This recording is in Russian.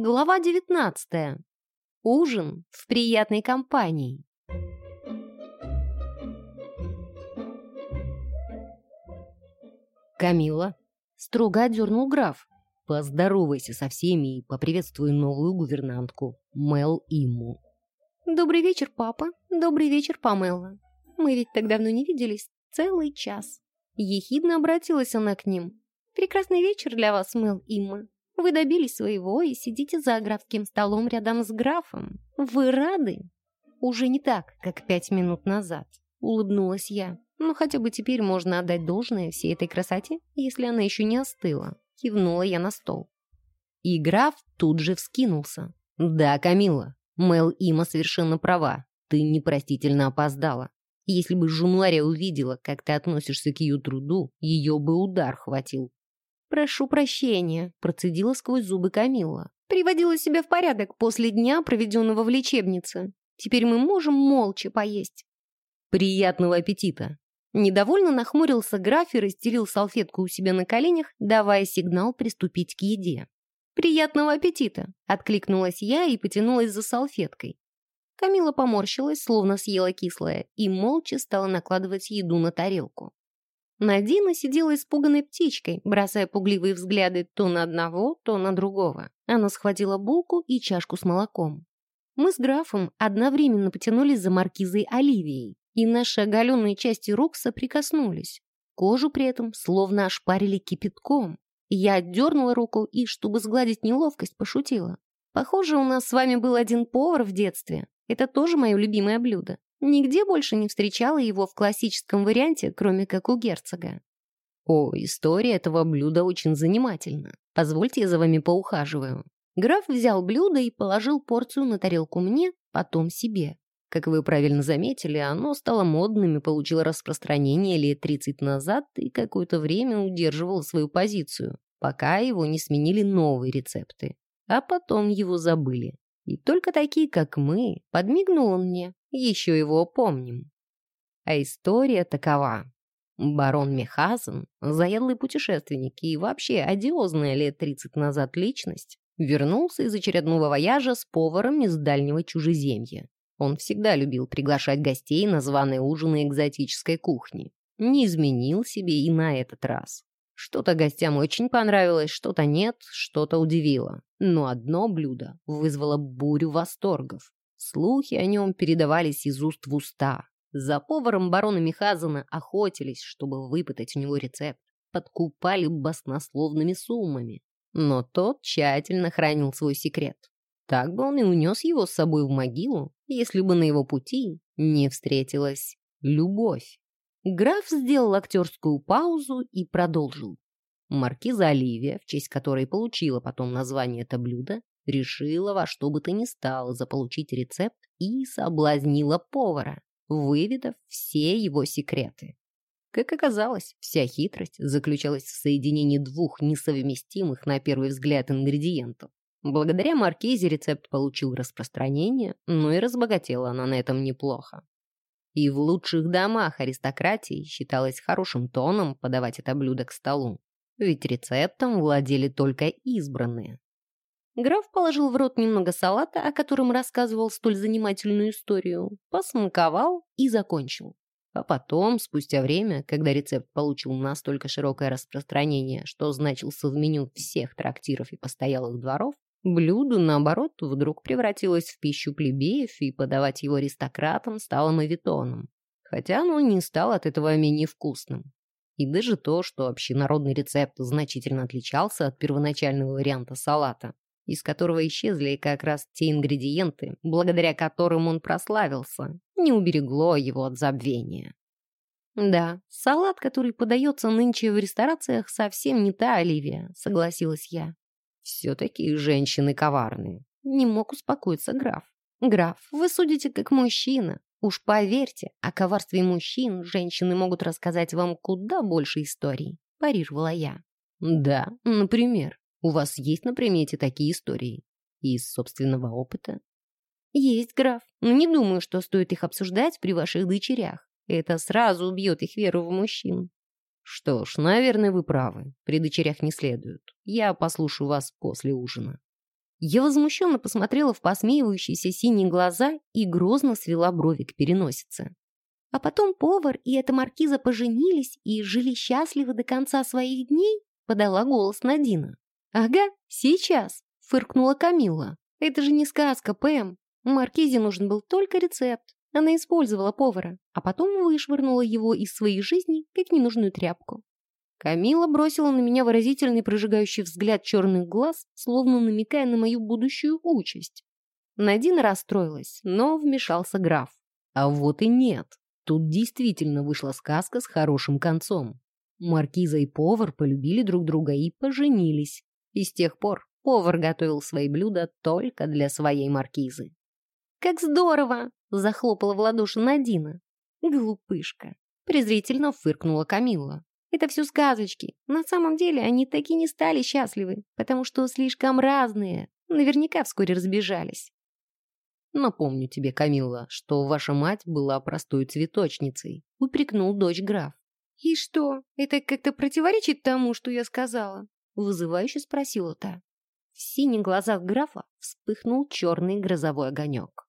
Глава 19. Ужин в приятной компании. Камила строго отдернул граф. Поздоровайся со всеми и поприветствуй новую гувернантку, Мел Имму. Добрый вечер, папа. Добрый вечер, Памела. Мы ведь так давно не виделись. Целый час. Ехидно обратилась она к ним. Прекрасный вечер для вас, Мел Имма. Вы добились своего и сидите за графским столом рядом с графом. Вы рады? Уже не так, как пять минут назад. Улыбнулась я. Но хотя бы теперь можно отдать должное всей этой красоте, если она еще не остыла. Кивнула я на стол. И граф тут же вскинулся. «Да, Камила, Мел Има совершенно права. Ты непростительно опоздала. Если бы Жунуария увидела, как ты относишься к ее труду, ее бы удар хватил. «Прошу прощения», — процедила сквозь зубы Камилла. «Приводила себя в порядок после дня, проведенного в лечебнице. Теперь мы можем молча поесть». «Приятного аппетита!» Недовольно нахмурился граф и расстелил салфетку у себя на коленях, давая сигнал приступить к еде. «Приятного аппетита!» — откликнулась я и потянулась за салфеткой. Камила поморщилась, словно съела кислое, и молча стала накладывать еду на тарелку. Надина сидела испуганной птичкой, бросая пугливые взгляды то на одного, то на другого. Она схватила булку и чашку с молоком. Мы с графом одновременно потянулись за маркизой Оливией, и наши оголенные части рук соприкоснулись. Кожу при этом словно ошпарили кипятком. Я отдернула руку и, чтобы сгладить неловкость, пошутила. Похоже, у нас с вами был один повар в детстве. Это тоже мое любимое блюдо. Нигде больше не встречала его в классическом варианте, кроме как у герцога. О, история этого блюда очень занимательна. Позвольте, я за вами поухаживаю. Граф взял блюдо и положил порцию на тарелку мне, потом себе. Как вы правильно заметили, оно стало модным и получило распространение лет 30 назад и какое-то время удерживало свою позицию, пока его не сменили новые рецепты. А потом его забыли. И только такие, как мы, подмигнул он мне, еще его помним. А история такова. Барон Мехазен, заядлый путешественник и вообще одиозная лет 30 назад личность, вернулся из очередного вояжа с поваром из дальнего чужеземья. Он всегда любил приглашать гостей на званые ужины экзотической кухни. Не изменил себе и на этот раз. Что-то гостям очень понравилось, что-то нет, что-то удивило. Но одно блюдо вызвало бурю восторгов. Слухи о нем передавались из уст в уста. За поваром барона Михазана охотились, чтобы выпытать у него рецепт. Подкупали баснословными суммами. Но тот тщательно хранил свой секрет. Так бы он и унес его с собой в могилу, если бы на его пути не встретилась любовь. Граф сделал актерскую паузу и продолжил. Маркиза Оливия, в честь которой получила потом название это блюдо, решила во что бы то ни стало заполучить рецепт и соблазнила повара, выведав все его секреты. Как оказалось, вся хитрость заключалась в соединении двух несовместимых на первый взгляд ингредиентов. Благодаря Маркизе рецепт получил распространение, но и разбогатела она на этом неплохо. И в лучших домах аристократии считалось хорошим тоном подавать это блюдо к столу, ведь рецептом владели только избранные. Граф положил в рот немного салата, о котором рассказывал столь занимательную историю, посмаковал и закончил. А потом, спустя время, когда рецепт получил настолько широкое распространение, что значился в меню всех трактиров и постоялых дворов, блюдо, наоборот, вдруг превратилось в пищу плебеев, и подавать его аристократам стало мавитоном. Хотя оно не стало от этого менее вкусным. И даже то, что общенародный рецепт значительно отличался от первоначального варианта салата, из которого исчезли как раз те ингредиенты, благодаря которым он прославился, не уберегло его от забвения. «Да, салат, который подается нынче в ресторациях, совсем не та Оливия», — согласилась я. «Все-таки женщины коварные». Не мог успокоиться граф. «Граф, вы судите как мужчина. Уж поверьте, о коварстве мужчин женщины могут рассказать вам куда больше историй», — парировала я. «Да, например». У вас есть на примете такие истории? Из собственного опыта? Есть, граф, но не думаю, что стоит их обсуждать при ваших дочерях. Это сразу убьет их веру в мужчин. Что ж, наверное, вы правы. При дочерях не следует. Я послушаю вас после ужина. Я возмущенно посмотрела в посмеивающиеся синие глаза и грозно свела брови к переносице. А потом повар и эта маркиза поженились и жили счастливы до конца своих дней, подала голос Надина. «Ага, сейчас!» — фыркнула Камила. «Это же не сказка, Пэм. Маркизе нужен был только рецепт. Она использовала повара, а потом вышвырнула его из своей жизни, как ненужную тряпку. Камила бросила на меня выразительный прожигающий взгляд черных глаз, словно намекая на мою будущую участь. Надина расстроилась, но вмешался граф. А вот и нет. Тут действительно вышла сказка с хорошим концом. Маркиза и повар полюбили друг друга и поженились. И с тех пор повар готовил свои блюда только для своей маркизы. «Как здорово!» — захлопала в ладоши Надина. «Глупышка!» — презрительно фыркнула Камилла. «Это все сказочки. На самом деле они таки не стали счастливы, потому что слишком разные. Наверняка вскоре разбежались». «Напомню тебе, Камилла, что ваша мать была простой цветочницей», — упрекнул дочь граф. «И что, это как-то противоречит тому, что я сказала?» — вызывающе спросила та. В синих глазах графа вспыхнул черный грозовой огонек.